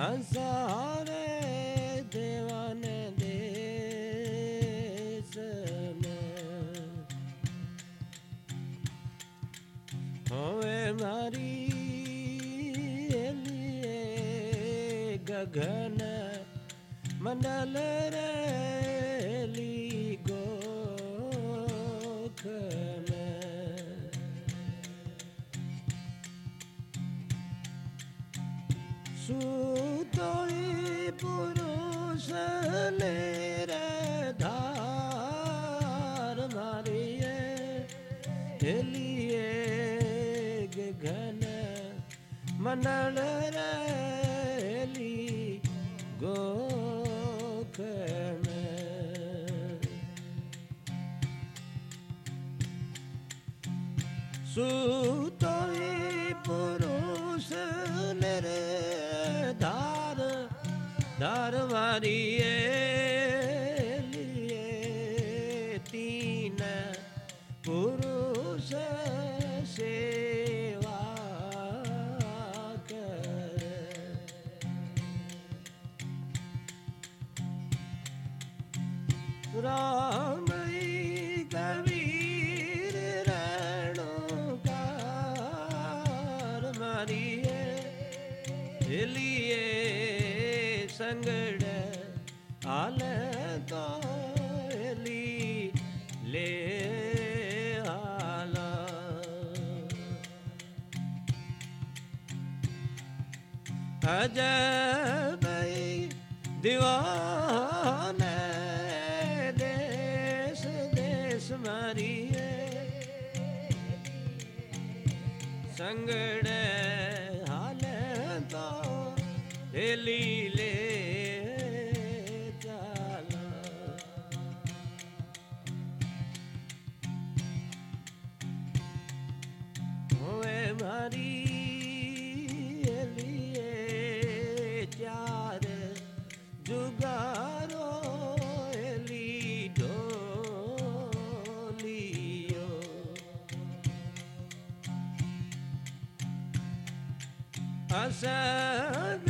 අසාරේ දෙවන දේශන හොවේ මරී එලියේ ගගන මඩලරේ સુતોઈ પુરુષ ને રે ધાર ધારવારીએ लिए संगड़ आल तो ली ले आला अज दीवान देश देश मारिए। संगड़ लीले मारी लिए चार जुगारो ली डोलियो। असन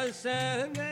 I said.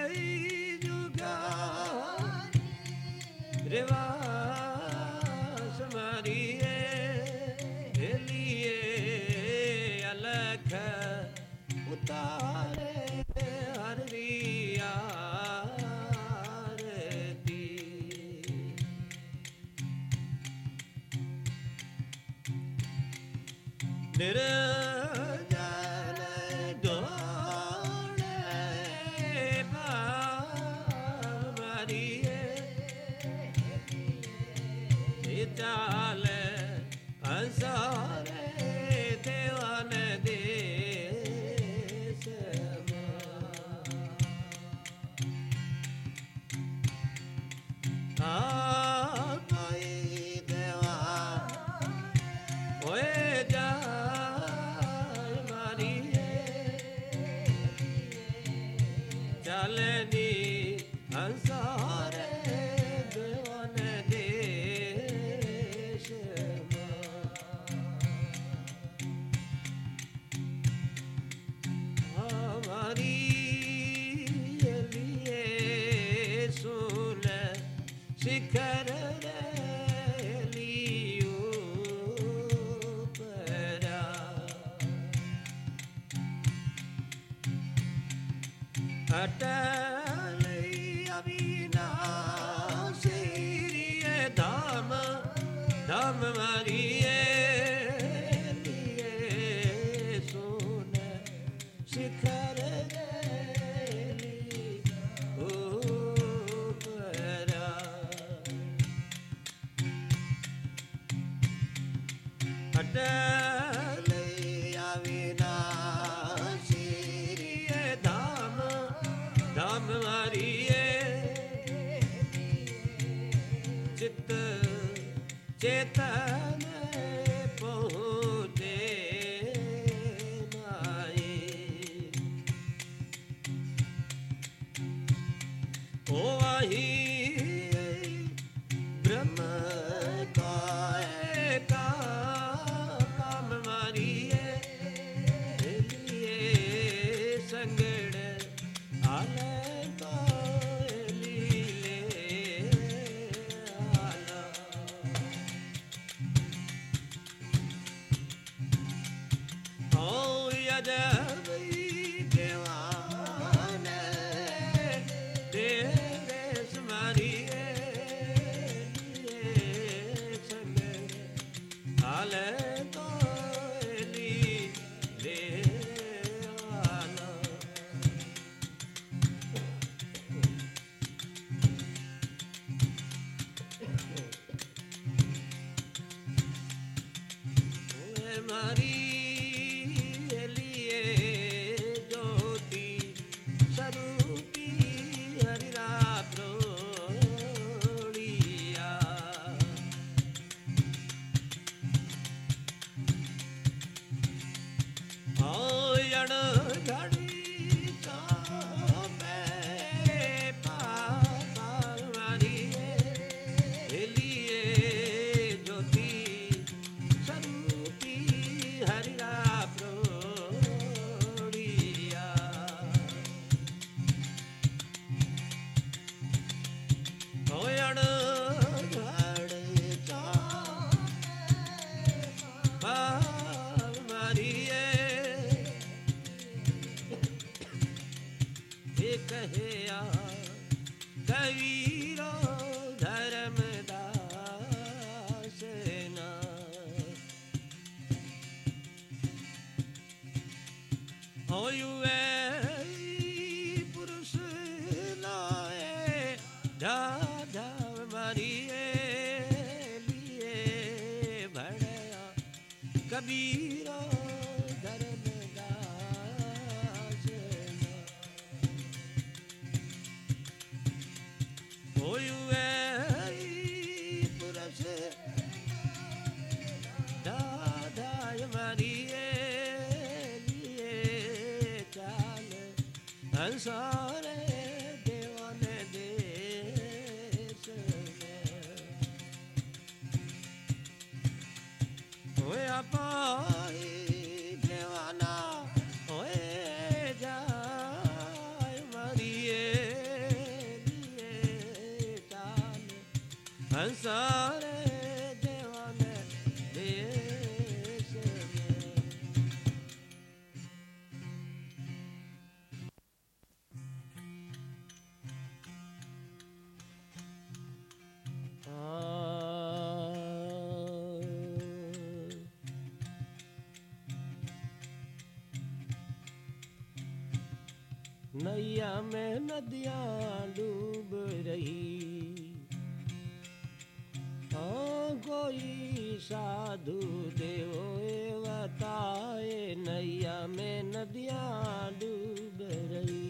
da Seca. Maria. desire. नैया में नदियाँ डूब रही। हाँ कोई साधु देव बताए नैया में नदियाँ डूब रही।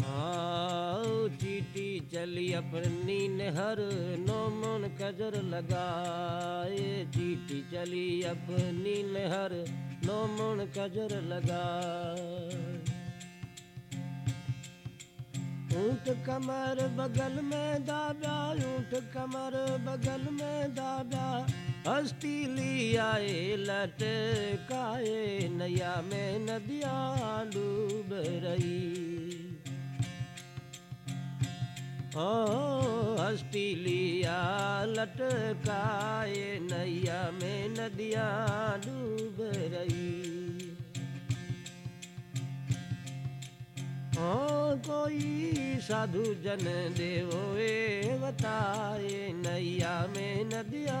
हाँ चली अपनी नहर नो मन कजर लगाए। चीटी चली अपनी नहर नो मन कजर लगाए। ऊँट कमर बगल में दाब्या, ऊँट कमर बगल में दाब्या। हस्ती ली आए, लटकाए, नया में नदिया डूब रही। ओ, हस्ती लटकाए नैया में नदिया डूब रही। ओ, कोई साधु जन देवो, ए बताए नैया में नदिया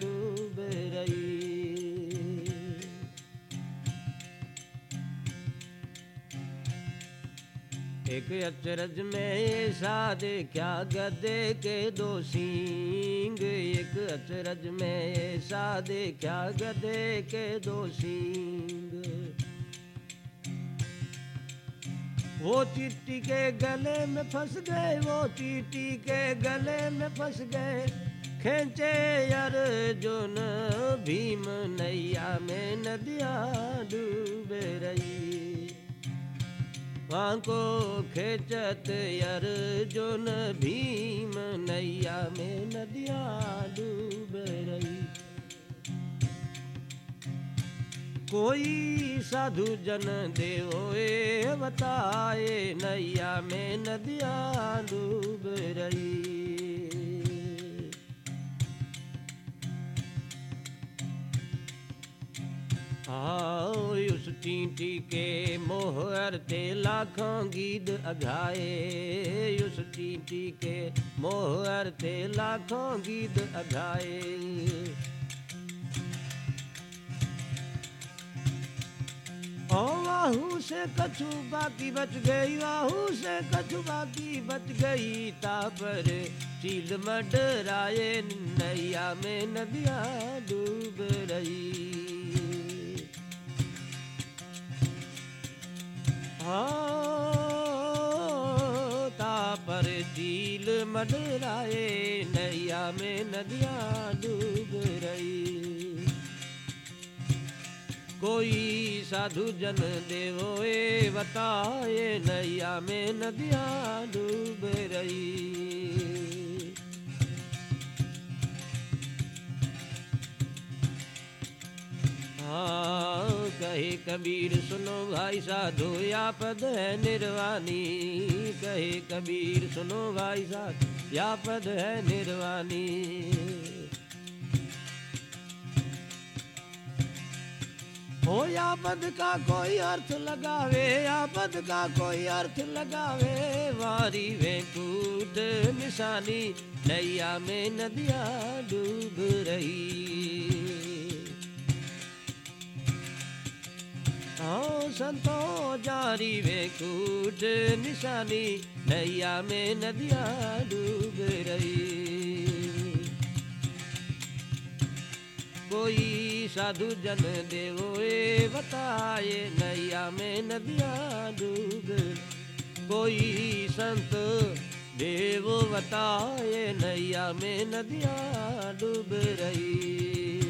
डूब रही। एक अचरज में ऐसा देखा गदे के दो सींग? एक अचरज में ऐसा देखा गदे के दो सींग? वो चीटी के गले में फंस गए, वो चीटी के गले में फंस गए। खेचे यार अर्जुन भीम नैया में नदिया डूब रही। वहाँ को खेचत अर्जुन भीम नैया में नदिया डूब रही। कोई साधु जन देवोए बताए नैया में नदिया डूब रही। आओ चींटी के मोहर ते लाखों गीत अघाए उस चींटी के मोहर ते लाखों गीत अघाए वाहू से कछु बाकी बच गई वाहू से कछु बाकी बच गई। तापर चील मडराए, नैया में नदिया डूब रही। हाँ, तापर झील मडराए नैया में नदिया डूब रही। कोई साधु जन देवोए बताए नैया में नदिया डूब रही। हाँ। कहे, कबीर सुनो भाई साधु या पद है निर्वाणी। कहे, कबीर सुनो भाई साधु या पद है निर्वाणी। हो या पद का कोई अर्थ लगावे या पद का कोई अर्थ लगावे। वारी वे कूद निशानी, नैया में नदिया डूब रही। हाँ संतो जारी वे कूद निशानी नैया में नदिया डूब रही कोई साधु जन देवोए बताए नैया में नदिया डूब कोई संत देव बताए नैया में नदिया डूब रही।